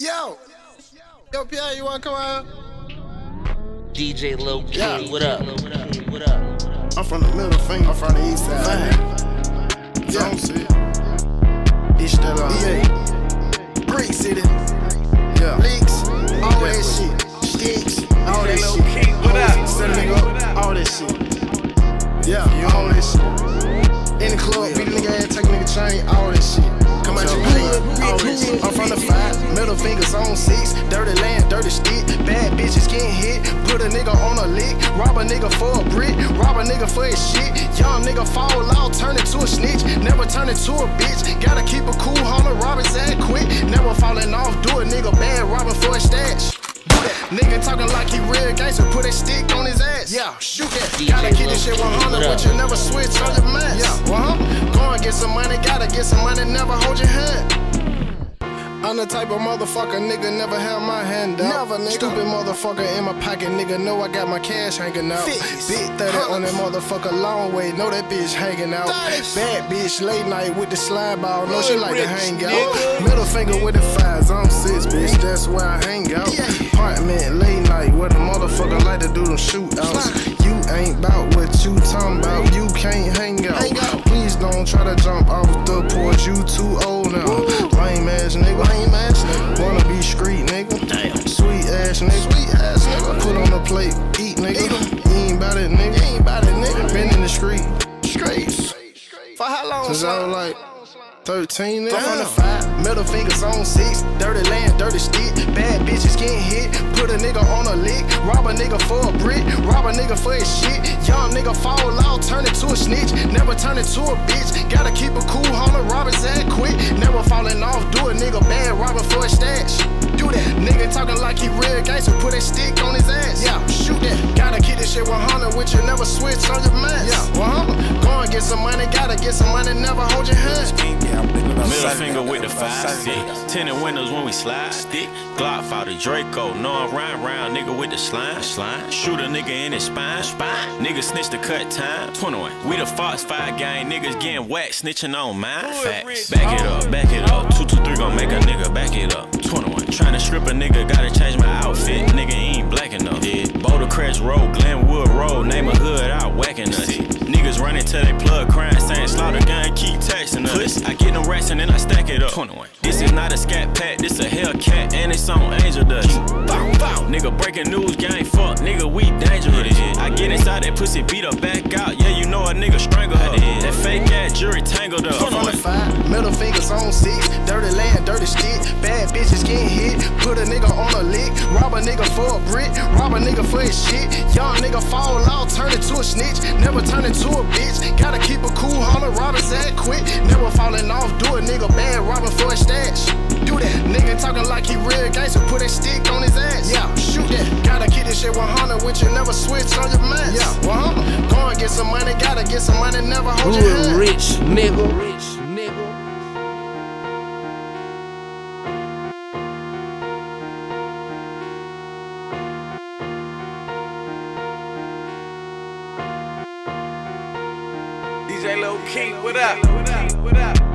Yo, yo, Pierre, you wanna come out? DJ Low Key, Yeah. what up? What up? What up? I'm from the middle finger. I'm from the east side. Yeah. Shit. Bitch that on EA. Brick City. Yeah. Leaks. All that shit. Sticks. All that Lil' shit. King, what up? Set a nigga up. All that shit. Yeah. All that shit. In the club, beat a nigga ass, take a nigga chain. All that shit. Come out your hood. All that shit. I'm from the five. Middle fingers on six. Dirty land, dirty stick. Bad bitches getting hit. Put a nigga on a lick. Rob a nigga for a brick. Rob a nigga for his shit. Young nigga fall out, turn into a snitch. Never turn into a bitch. Gotta keep a cool, homie. Rob his ass quick. Never falling off. Do a nigga bad, robbing for a stash. Nigga talking like he real gangster. Put a stick on his ass. Yeah, shoot that. DJ Gotta keep this shit King, 100, what but you never switch on your mind. Yeah, uh huh. Go and get some money. Gotta get some money. Never hold your hand. I'm the type of motherfucker, nigga, never held my hand out. Never, nigga. Stupid motherfucker in my pocket, nigga, know I got my cash hanging out. Big 30 on that motherfucker, long way, know that bitch hanging out. Bad bitch, late night with the slide ball, know she like to hang out. nigga. Middle finger with the fives, I'm six, bitch, that's where I hang out. Apartment, late night, where the motherfucker like to do them shootouts. You ain't bout jump off the porch, you too old now. Lame ass nigga. Lame ass nigga. Wanna be street nigga. Damn. Sweet ass nigga. Sweet ass nigga. Put on the plate, eat nigga. Eat. You ain't bout it nigga. You ain't bout it, nigga. Been in the street Streets. For how long? since I was like 13 nigga. From the five, middle fingers on six. Dirty land, dirty stick. Bad bitches getting hit. Put a nigga on a lick. Rob a nigga for a brick. Rob a nigga for his shit. Young nigga fall out, turn into a snitch. Never turn into a bitch. Gotta keep a cool, homie. Rob his ass quick. Never falling off. Do a nigga bad, robbing for a stash. Do that. Nigga talking like he real gangster. Put a stick on his ass. Yeah, shoot that. Gotta keep this shit 100 with you. Never switch on your mind. Yeah, 100. Go and get some money. Gotta get some money. Never hold your hand. Middle finger with the five stick. Tinted windows when we slide stick. Glock fought the Draco. No, I'm round round nigga with the slime. Slime. Shoot a nigga in his spine. Spine. Nigga snitch the cut time. 21. We the Fox 5 gang. Niggas getting whacked. Snitching on mine. Facts. Back it up. Back it up. 223 gon' make a nigga back it up. 21. Trying to strip a nigga. Gotta change my outfit. Nigga ain't black enough. Yeah. Boulder Crest Road. Glenwood Road. Name a hood out whacking texting I get them racks and then I stack it up. 21. This is not a scat pack, this a Hellcat, and it's on Angel Dust. Bow, bow. Nigga breaking news, gang, fuck, nigga, we dangerous. I get inside that pussy, beat her back out. Yeah, you know a nigga strangle her. That fake ass jury tangled up. From the five, middle fingers on six. Dirty land, dirty stick. Bitches getting hit. Put a nigga on a lick. Rob a nigga for a brick. Rob a nigga for his shit. Young nigga fall out, turn into a snitch. Never turn into a bitch. Gotta keep a cool, homie. Rob his ass quick. Never falling off. Do a nigga bad, robbing for a stash. Do that. Nigga talking like he real gangster. Put a stick on his ass. Yeah, shoot that. Gotta keep this shit 100 with you. Never switch on your mind. Yeah, 100. Go and get some money. Gotta get some money. Never hold your Hood hand. rich, nigga. Rich, DJ Low King, what up? What up?